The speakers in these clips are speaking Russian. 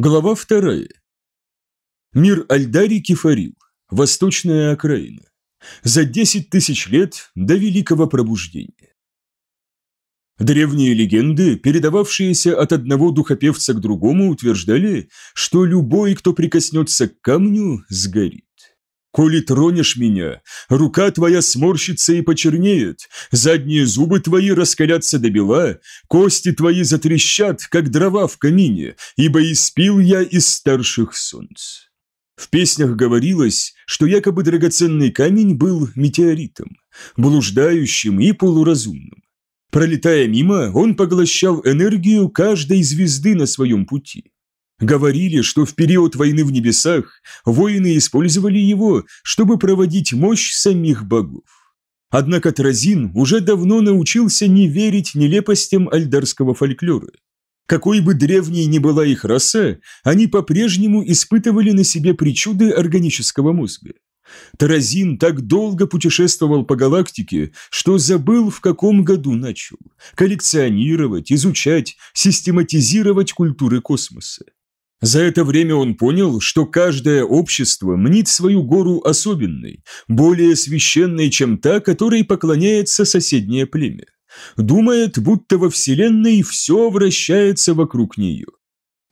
Глава вторая. Мир Альдари Кефарил. Восточная окраина. За 10 тысяч лет до Великого Пробуждения. Древние легенды, передававшиеся от одного духопевца к другому, утверждали, что любой, кто прикоснется к камню, сгорит. Коли тронешь меня, рука твоя сморщится и почернеет, задние зубы твои раскалятся до бела, кости твои затрещат, как дрова в камине, ибо испил я из старших солнц. В песнях говорилось, что якобы драгоценный камень был метеоритом, блуждающим и полуразумным. Пролетая мимо, он поглощал энергию каждой звезды на своем пути. Говорили, что в период войны в небесах воины использовали его, чтобы проводить мощь самих богов. Однако Тразин уже давно научился не верить нелепостям альдарского фольклора. Какой бы древней ни была их раса, они по-прежнему испытывали на себе причуды органического мозга. Таразин так долго путешествовал по галактике, что забыл, в каком году начал коллекционировать, изучать, систематизировать культуры космоса. За это время он понял, что каждое общество мнит свою гору особенной, более священной, чем та, которой поклоняется соседнее племя. Думает, будто во Вселенной все вращается вокруг нее.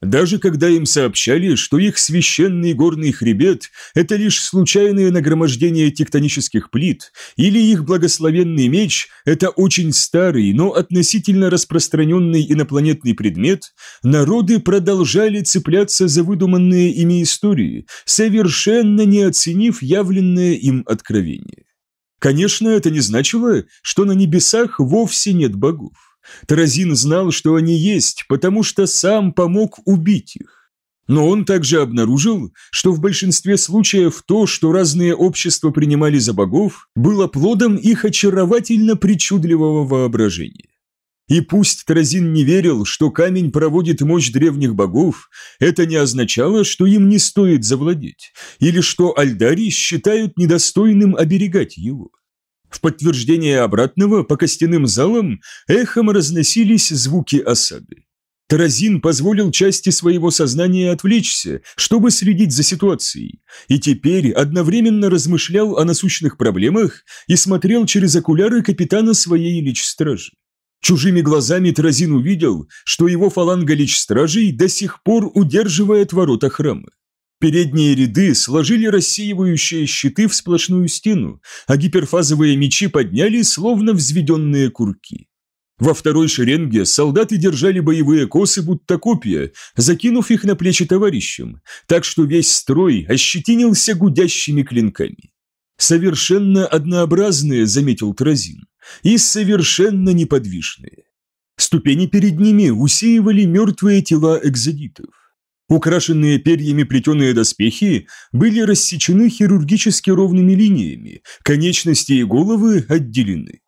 Даже когда им сообщали, что их священный горный хребет – это лишь случайное нагромождение тектонических плит, или их благословенный меч – это очень старый, но относительно распространенный инопланетный предмет, народы продолжали цепляться за выдуманные ими истории, совершенно не оценив явленное им откровение. Конечно, это не значило, что на небесах вовсе нет богов. Таразин знал, что они есть, потому что сам помог убить их. Но он также обнаружил, что в большинстве случаев то, что разные общества принимали за богов, было плодом их очаровательно причудливого воображения. И пусть Таразин не верил, что камень проводит мощь древних богов, это не означало, что им не стоит завладеть, или что Альдари считают недостойным оберегать его. В подтверждение обратного по костяным залам эхом разносились звуки осады. Таразин позволил части своего сознания отвлечься, чтобы следить за ситуацией, и теперь одновременно размышлял о насущных проблемах и смотрел через окуляры капитана своей лич-стражи. Чужими глазами Таразин увидел, что его фаланга лич-стражей до сих пор удерживает ворота храма. Передние ряды сложили рассеивающие щиты в сплошную стену, а гиперфазовые мечи подняли, словно взведенные курки. Во второй шеренге солдаты держали боевые косы, будто копья, закинув их на плечи товарищам, так что весь строй ощетинился гудящими клинками. «Совершенно однообразные», — заметил Тразин, — «и совершенно неподвижные». Ступени перед ними усеивали мертвые тела экзодитов. Украшенные перьями плетеные доспехи были рассечены хирургически ровными линиями, конечности и головы отделены.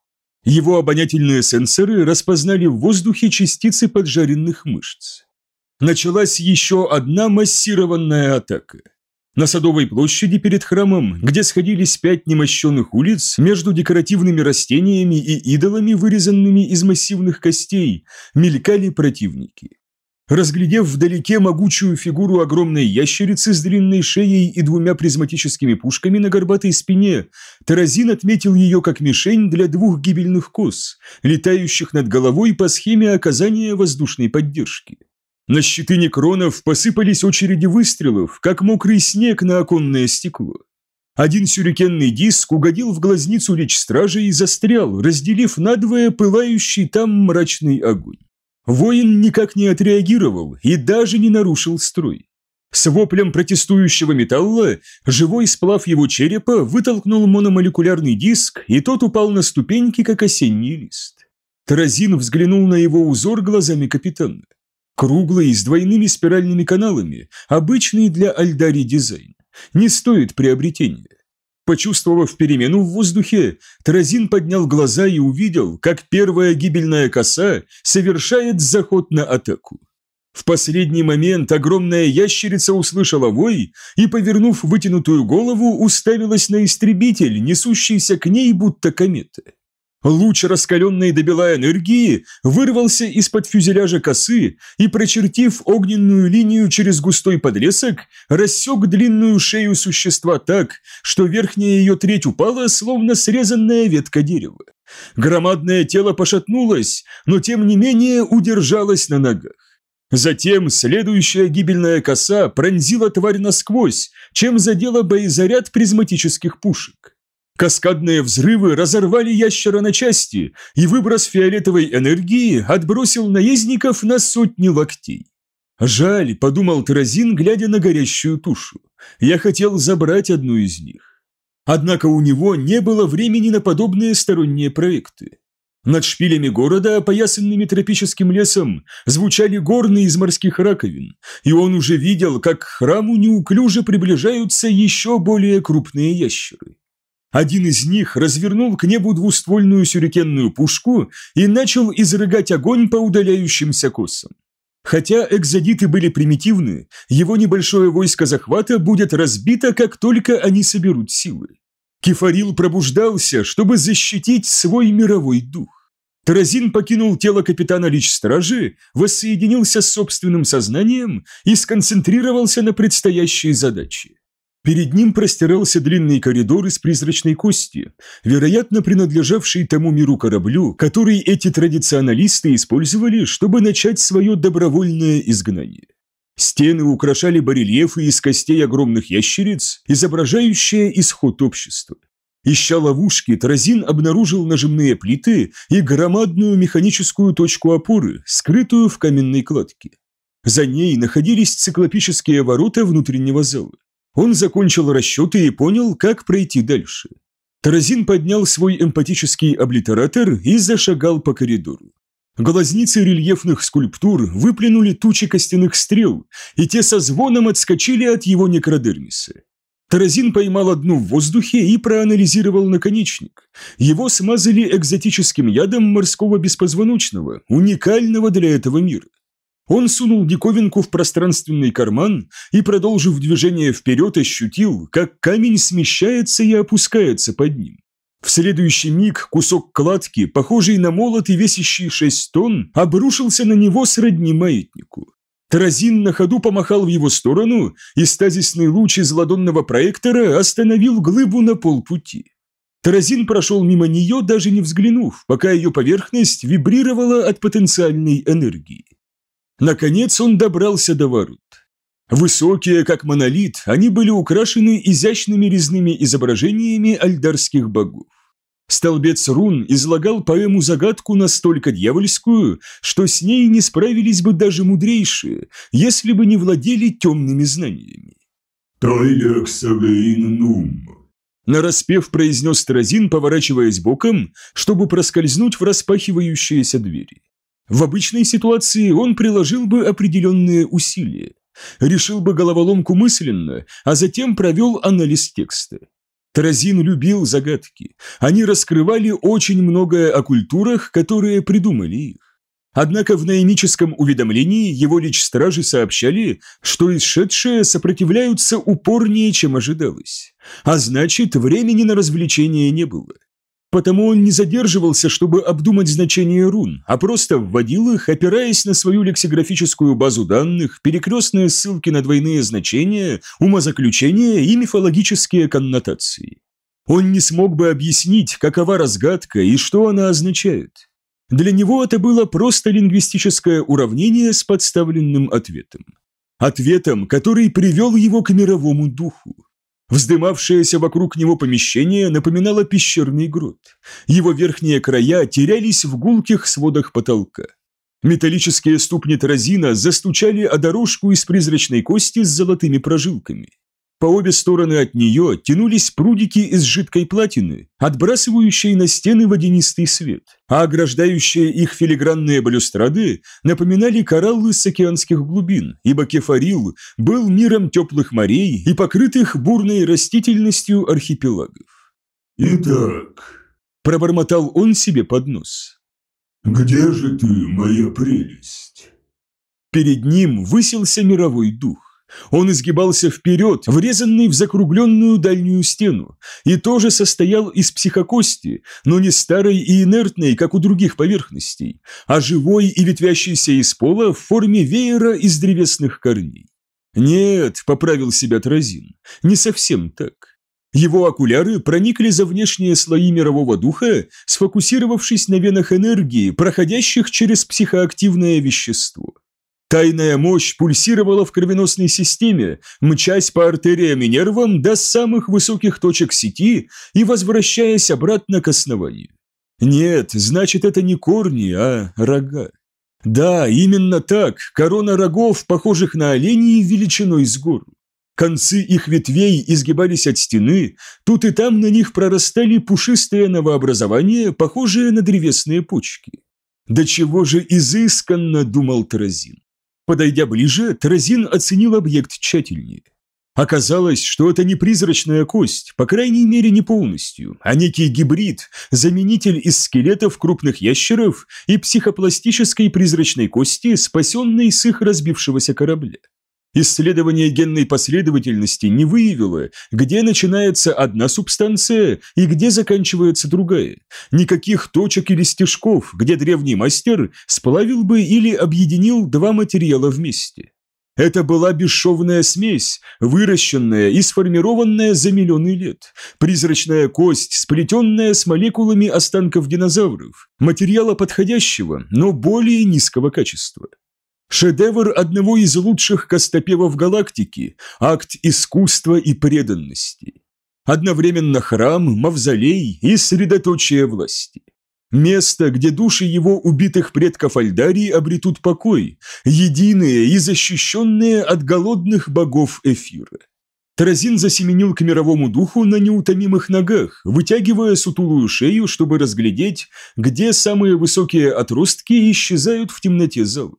Его обонятельные сенсоры распознали в воздухе частицы поджаренных мышц. Началась еще одна массированная атака. На Садовой площади перед храмом, где сходились пять немощенных улиц, между декоративными растениями и идолами, вырезанными из массивных костей, мелькали противники. Разглядев вдалеке могучую фигуру огромной ящерицы с длинной шеей и двумя призматическими пушками на горбатой спине, Таразин отметил ее как мишень для двух гибельных коз, летающих над головой по схеме оказания воздушной поддержки. На щиты некронов посыпались очереди выстрелов, как мокрый снег на оконное стекло. Один сюрикенный диск угодил в глазницу лечь стражи и застрял, разделив надвое пылающий там мрачный огонь. Воин никак не отреагировал и даже не нарушил строй. С воплем протестующего металла живой сплав его черепа вытолкнул мономолекулярный диск, и тот упал на ступеньки, как осенний лист. Таразин взглянул на его узор глазами капитана. Круглый, с двойными спиральными каналами, обычный для Альдари дизайн. Не стоит приобретения. Почувствовав перемену в воздухе, Таразин поднял глаза и увидел, как первая гибельная коса совершает заход на атаку. В последний момент огромная ящерица услышала вой и, повернув вытянутую голову, уставилась на истребитель, несущийся к ней будто комета. Луч раскаленной до бела энергии вырвался из-под фюзеляжа косы и, прочертив огненную линию через густой подлесок, рассек длинную шею существа так, что верхняя ее треть упала, словно срезанная ветка дерева. Громадное тело пошатнулось, но тем не менее удержалось на ногах. Затем следующая гибельная коса пронзила тварь насквозь, чем задела боезаряд призматических пушек. Каскадные взрывы разорвали ящера на части, и выброс фиолетовой энергии отбросил наездников на сотни локтей. «Жаль», — подумал Таразин, глядя на горящую тушу. «Я хотел забрать одну из них». Однако у него не было времени на подобные сторонние проекты. Над шпилями города, опоясанными тропическим лесом, звучали горны из морских раковин, и он уже видел, как к храму неуклюже приближаются еще более крупные ящеры. Один из них развернул к небу двуствольную сюрикенную пушку и начал изрыгать огонь по удаляющимся косам. Хотя экзодиты были примитивны, его небольшое войско захвата будет разбито, как только они соберут силы. Кефарил пробуждался, чтобы защитить свой мировой дух. Таразин покинул тело капитана Лич-стражи, воссоединился с собственным сознанием и сконцентрировался на предстоящей задаче. Перед ним простирался длинный коридор из призрачной кости, вероятно, принадлежавший тому миру кораблю, который эти традиционалисты использовали, чтобы начать свое добровольное изгнание. Стены украшали барельефы из костей огромных ящериц, изображающие исход общества. Ища ловушки, Тразин обнаружил нажимные плиты и громадную механическую точку опоры, скрытую в каменной кладке. За ней находились циклопические ворота внутреннего зала. Он закончил расчеты и понял, как пройти дальше. Таразин поднял свой эмпатический облитератор и зашагал по коридору. Глазницы рельефных скульптур выплюнули тучи костяных стрел, и те со звоном отскочили от его некродермиса. Таразин поймал одну в воздухе и проанализировал наконечник. Его смазали экзотическим ядом морского беспозвоночного, уникального для этого мира. Он сунул диковинку в пространственный карман и, продолжив движение вперед, ощутил, как камень смещается и опускается под ним. В следующий миг кусок кладки, похожий на молот и весящий 6 тонн, обрушился на него сродни маятнику. Таразин на ходу помахал в его сторону, и стазисный луч из ладонного проектора остановил глыбу на полпути. Таразин прошел мимо нее, даже не взглянув, пока ее поверхность вибрировала от потенциальной энергии. Наконец он добрался до ворот. Высокие, как монолит, они были украшены изящными резными изображениями альдарских богов. Столбец рун излагал поэму-загадку настолько дьявольскую, что с ней не справились бы даже мудрейшие, если бы не владели темными знаниями. «Тайлексавейн нум», нараспев произнес Таразин, поворачиваясь боком, чтобы проскользнуть в распахивающиеся двери. В обычной ситуации он приложил бы определенные усилия, решил бы головоломку мысленно, а затем провел анализ текста. Таразин любил загадки. Они раскрывали очень многое о культурах, которые придумали их. Однако в наимическом уведомлении его лич стражи сообщали, что исшедшие сопротивляются упорнее, чем ожидалось. А значит, времени на развлечение не было. Потому он не задерживался, чтобы обдумать значение рун, а просто вводил их, опираясь на свою лексикографическую базу данных, перекрестные ссылки на двойные значения, умозаключения и мифологические коннотации. Он не смог бы объяснить, какова разгадка и что она означает. Для него это было просто лингвистическое уравнение с подставленным ответом. Ответом, который привел его к мировому духу. Вздымавшееся вокруг него помещение напоминало пещерный грот. Его верхние края терялись в гулких сводах потолка. Металлические ступни Таразина застучали о дорожку из призрачной кости с золотыми прожилками. По обе стороны от нее тянулись прудики из жидкой платины, отбрасывающие на стены водянистый свет, а ограждающие их филигранные балюстрады напоминали кораллы с океанских глубин, ибо Кефарил был миром теплых морей и покрытых бурной растительностью архипелагов. «Итак», – пробормотал он себе под нос. «Где же ты, моя прелесть?» Перед ним высился мировой дух. Он изгибался вперед, врезанный в закругленную дальнюю стену, и тоже состоял из психокости, но не старой и инертной, как у других поверхностей, а живой и ветвящейся из пола в форме веера из древесных корней. Нет, поправил себя Тразин, не совсем так. Его окуляры проникли за внешние слои мирового духа, сфокусировавшись на венах энергии, проходящих через психоактивное вещество. Тайная мощь пульсировала в кровеносной системе, мчась по артериям и нервам до самых высоких точек сети и возвращаясь обратно к основанию. Нет, значит, это не корни, а рога. Да, именно так, корона рогов, похожих на оленей величиной с гору. Концы их ветвей изгибались от стены, тут и там на них прорастали пушистые новообразования, похожие на древесные почки. До чего же изысканно думал Таразин. Подойдя ближе, Таразин оценил объект тщательнее. Оказалось, что это не призрачная кость, по крайней мере не полностью, а некий гибрид, заменитель из скелетов крупных ящеров и психопластической призрачной кости, спасенной с их разбившегося корабля. Исследование генной последовательности не выявило, где начинается одна субстанция и где заканчивается другая. Никаких точек или стежков, где древний мастер сплавил бы или объединил два материала вместе. Это была бесшовная смесь, выращенная и сформированная за миллионы лет. Призрачная кость, сплетенная с молекулами останков динозавров. Материала подходящего, но более низкого качества. Шедевр одного из лучших костопевов галактики, акт искусства и преданности. Одновременно храм, мавзолей и средоточие власти. Место, где души его убитых предков Альдарии обретут покой, единые и защищенные от голодных богов Эфира. Таразин засеменил к мировому духу на неутомимых ногах, вытягивая сутулую шею, чтобы разглядеть, где самые высокие отростки исчезают в темноте зала.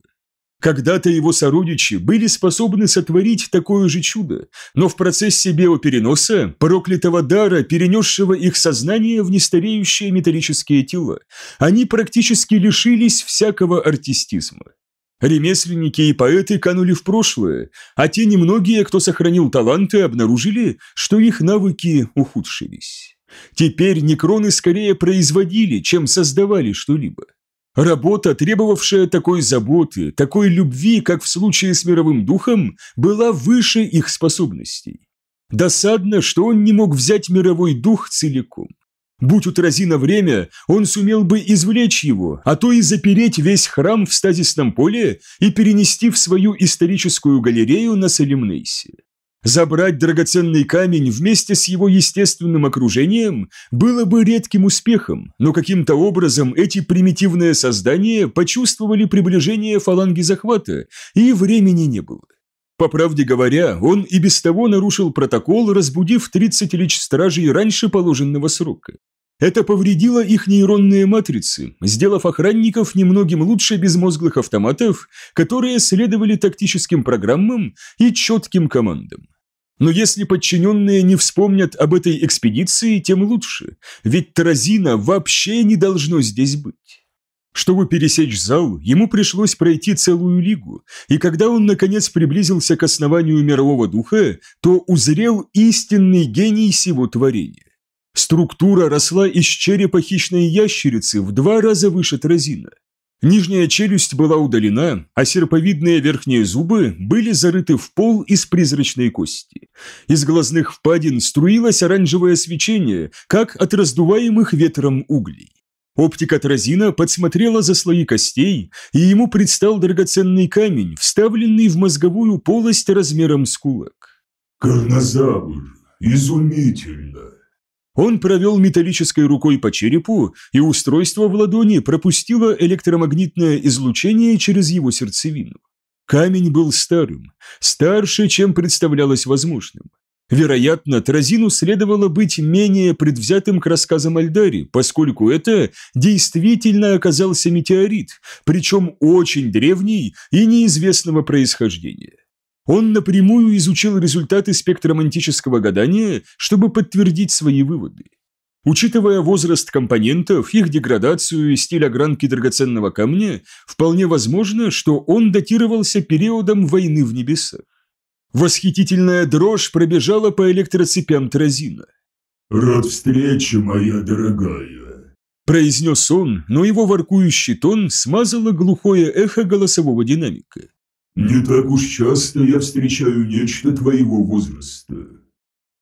Когда-то его сородичи были способны сотворить такое же чудо, но в процессе биопереноса, проклятого дара, перенесшего их сознание в нестареющие металлические тела, они практически лишились всякого артистизма. Ремесленники и поэты канули в прошлое, а те немногие, кто сохранил таланты, обнаружили, что их навыки ухудшились. Теперь некроны скорее производили, чем создавали что-либо. Работа, требовавшая такой заботы, такой любви, как в случае с мировым духом, была выше их способностей. Досадно, что он не мог взять мировой дух целиком. Будь у Тразина время, он сумел бы извлечь его, а то и запереть весь храм в стазисном поле и перенести в свою историческую галерею на Салимнейсе. Забрать драгоценный камень вместе с его естественным окружением было бы редким успехом, но каким-то образом эти примитивные создания почувствовали приближение фаланги захвата, и времени не было. По правде говоря, он и без того нарушил протокол, разбудив 30 лич стражей раньше положенного срока. Это повредило их нейронные матрицы, сделав охранников немногим лучше безмозглых автоматов, которые следовали тактическим программам и четким командам. Но если подчиненные не вспомнят об этой экспедиции, тем лучше, ведь Таразина вообще не должно здесь быть. Чтобы пересечь зал, ему пришлось пройти целую лигу, и когда он наконец приблизился к основанию мирового духа, то узрел истинный гений сего творения. Структура росла из черепа хищной ящерицы в два раза выше Тразина. Нижняя челюсть была удалена, а серповидные верхние зубы были зарыты в пол из призрачной кости. Из глазных впадин струилось оранжевое свечение, как от раздуваемых ветром углей. Оптика Тразина подсмотрела за слои костей, и ему предстал драгоценный камень, вставленный в мозговую полость размером с кулак. «Карнозавр! Изумительно!» Он провел металлической рукой по черепу, и устройство в ладони пропустило электромагнитное излучение через его сердцевину. Камень был старым, старше, чем представлялось возможным. Вероятно, Тразину следовало быть менее предвзятым к рассказам Альдари, поскольку это действительно оказался метеорит, причем очень древний и неизвестного происхождения. Он напрямую изучил результаты спектромантического гадания, чтобы подтвердить свои выводы. Учитывая возраст компонентов, их деградацию и стиль огранки драгоценного камня, вполне возможно, что он датировался периодом войны в небесах. Восхитительная дрожь пробежала по электроцепям Таразина. «Рад встрече, моя дорогая», – произнес он, но его воркующий тон смазало глухое эхо голосового динамика. «Не так уж часто я встречаю нечто твоего возраста».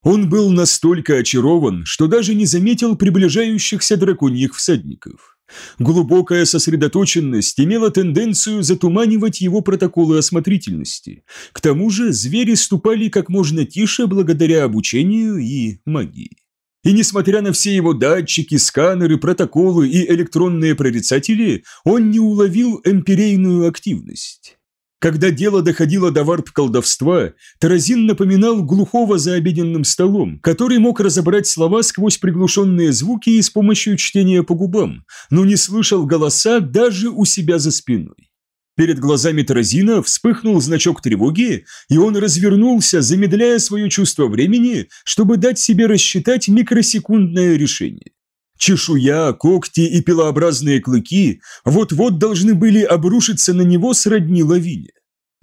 Он был настолько очарован, что даже не заметил приближающихся драконьих всадников. Глубокая сосредоточенность имела тенденцию затуманивать его протоколы осмотрительности. К тому же звери ступали как можно тише благодаря обучению и магии. И несмотря на все его датчики, сканеры, протоколы и электронные прорицатели, он не уловил эмпирейную активность. Когда дело доходило до варп-колдовства, Таразин напоминал глухого за обеденным столом, который мог разобрать слова сквозь приглушенные звуки и с помощью чтения по губам, но не слышал голоса даже у себя за спиной. Перед глазами Таразина вспыхнул значок тревоги, и он развернулся, замедляя свое чувство времени, чтобы дать себе рассчитать микросекундное решение. Чешуя, когти и пилообразные клыки вот-вот должны были обрушиться на него сродни лавине.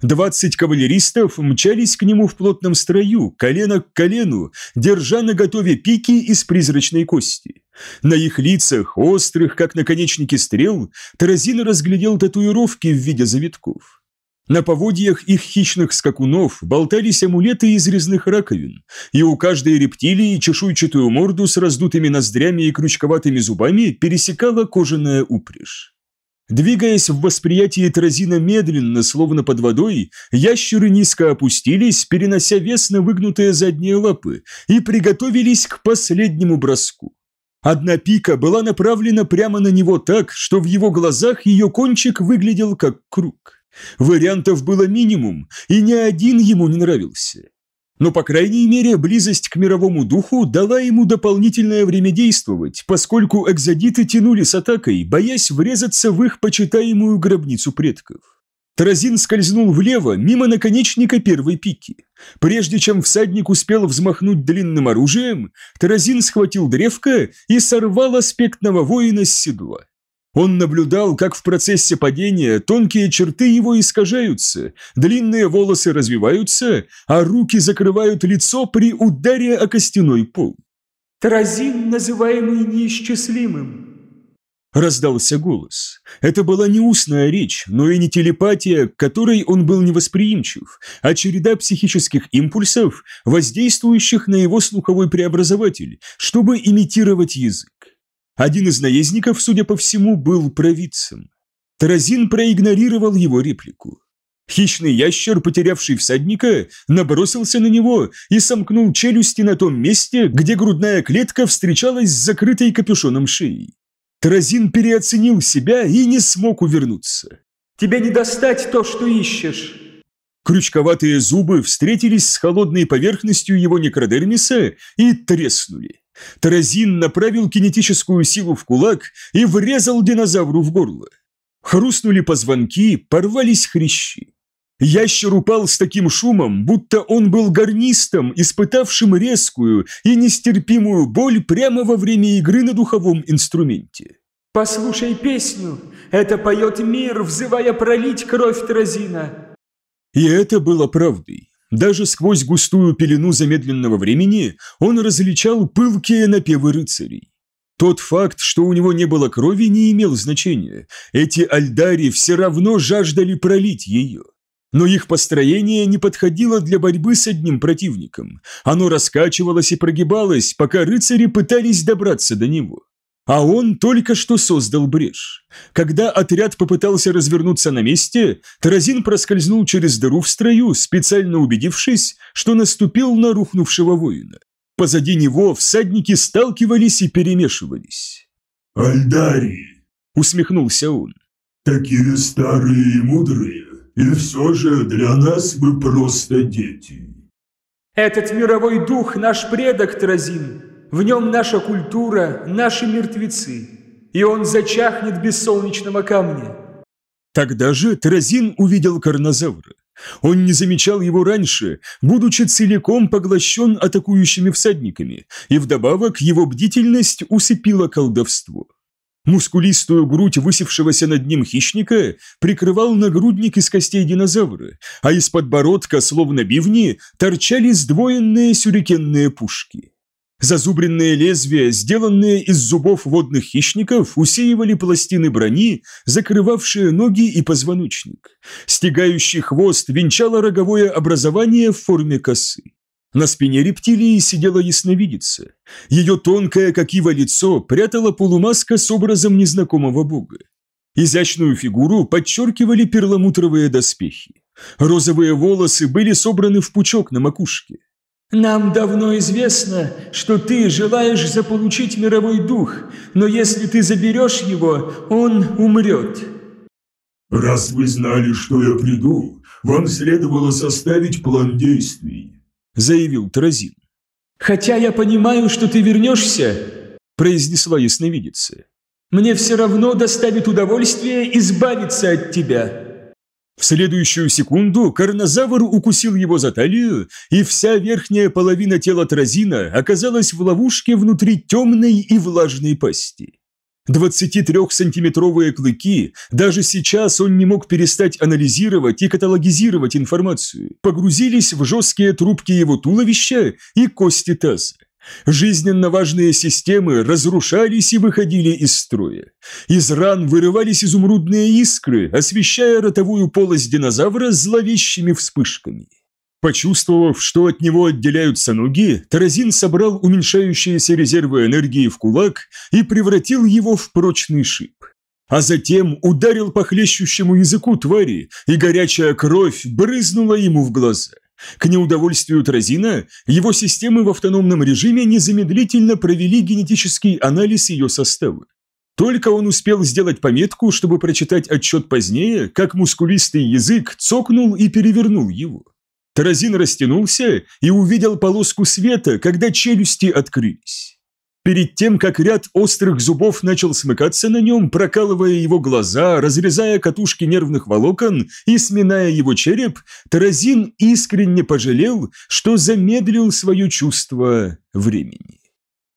Двадцать кавалеристов мчались к нему в плотном строю, колено к колену, держа на готове пики из призрачной кости. На их лицах, острых, как наконечники стрел, Таразин разглядел татуировки в виде завитков. На поводьях их хищных скакунов болтались амулеты из резных раковин, и у каждой рептилии чешуйчатую морду с раздутыми ноздрями и крючковатыми зубами пересекала кожаная упряжь. Двигаясь в восприятии Тразина медленно, словно под водой, ящеры низко опустились, перенося вес на выгнутые задние лапы, и приготовились к последнему броску. Одна пика была направлена прямо на него так, что в его глазах ее кончик выглядел как круг. Вариантов было минимум, и ни один ему не нравился. Но, по крайней мере, близость к мировому духу дала ему дополнительное время действовать, поскольку экзодиты тянули с атакой, боясь врезаться в их почитаемую гробницу предков. Таразин скользнул влево, мимо наконечника первой пики. Прежде чем всадник успел взмахнуть длинным оружием, Таразин схватил древко и сорвал аспектного воина с седла. Он наблюдал, как в процессе падения тонкие черты его искажаются, длинные волосы развиваются, а руки закрывают лицо при ударе о костяной пол. «Таразин, называемый неисчислимым», Раздался голос. Это была не устная речь, но и не телепатия, к которой он был невосприимчив, а череда психических импульсов, воздействующих на его слуховой преобразователь, чтобы имитировать язык. Один из наездников, судя по всему, был провидцем. Таразин проигнорировал его реплику. Хищный ящер, потерявший всадника, набросился на него и сомкнул челюсти на том месте, где грудная клетка встречалась с закрытой капюшоном шеи. Таразин переоценил себя и не смог увернуться. «Тебе не достать то, что ищешь!» Крючковатые зубы встретились с холодной поверхностью его некродермиса и треснули. Таразин направил кинетическую силу в кулак и врезал динозавру в горло. Хрустнули позвонки, порвались хрящи. Ящер упал с таким шумом, будто он был гарнистом, испытавшим резкую и нестерпимую боль прямо во время игры на духовом инструменте. «Послушай песню, это поет мир, взывая пролить кровь Таразина». И это было правдой. Даже сквозь густую пелену замедленного времени он различал пылкие напевы рыцарей. Тот факт, что у него не было крови, не имел значения. Эти альдари все равно жаждали пролить ее. Но их построение не подходило для борьбы с одним противником. Оно раскачивалось и прогибалось, пока рыцари пытались добраться до него. А он только что создал брешь. Когда отряд попытался развернуться на месте, Таразин проскользнул через дыру в строю, специально убедившись, что наступил на рухнувшего воина. Позади него всадники сталкивались и перемешивались. «Альдари!» – усмехнулся он. «Такие старые и мудрые, и все же для нас вы просто дети». «Этот мировой дух – наш предок, Таразин!» В нем наша культура, наши мертвецы, и он зачахнет без солнечного камня». Тогда же Таразин увидел карнозавра. Он не замечал его раньше, будучи целиком поглощен атакующими всадниками, и вдобавок его бдительность усыпила колдовство. Мускулистую грудь высевшегося над ним хищника прикрывал нагрудник из костей динозавра, а из подбородка, словно бивни, торчали сдвоенные сюрикенные пушки. Зазубренные лезвия, сделанные из зубов водных хищников, усеивали пластины брони, закрывавшие ноги и позвоночник. Стегающий хвост венчало роговое образование в форме косы. На спине рептилии сидела ясновидица. Ее тонкое, как ива, лицо прятала полумаска с образом незнакомого бога. Изящную фигуру подчеркивали перламутровые доспехи. Розовые волосы были собраны в пучок на макушке. «Нам давно известно, что ты желаешь заполучить мировой дух, но если ты заберешь его, он умрет». «Раз вы знали, что я приду, вам следовало составить план действий заявил Тразин. «Хотя я понимаю, что ты вернешься», – произнесла ясновидица. «Мне все равно доставит удовольствие избавиться от тебя». В следующую секунду карнозавр укусил его за талию, и вся верхняя половина тела Тразина оказалась в ловушке внутри темной и влажной пасти. 23-сантиметровые клыки, даже сейчас он не мог перестать анализировать и каталогизировать информацию, погрузились в жесткие трубки его туловища и кости таза. Жизненно важные системы разрушались и выходили из строя. Из ран вырывались изумрудные искры, освещая ротовую полость динозавра зловещими вспышками. Почувствовав, что от него отделяются ноги, Таразин собрал уменьшающиеся резервы энергии в кулак и превратил его в прочный шип. А затем ударил по хлещущему языку твари, и горячая кровь брызнула ему в глаза. К неудовольствию Тразина, его системы в автономном режиме незамедлительно провели генетический анализ ее состава. Только он успел сделать пометку, чтобы прочитать отчет позднее, как мускулистый язык цокнул и перевернул его. Таразин растянулся и увидел полоску света, когда челюсти открылись. Перед тем, как ряд острых зубов начал смыкаться на нем, прокалывая его глаза, разрезая катушки нервных волокон и сминая его череп, Таразин искренне пожалел, что замедлил свое чувство времени.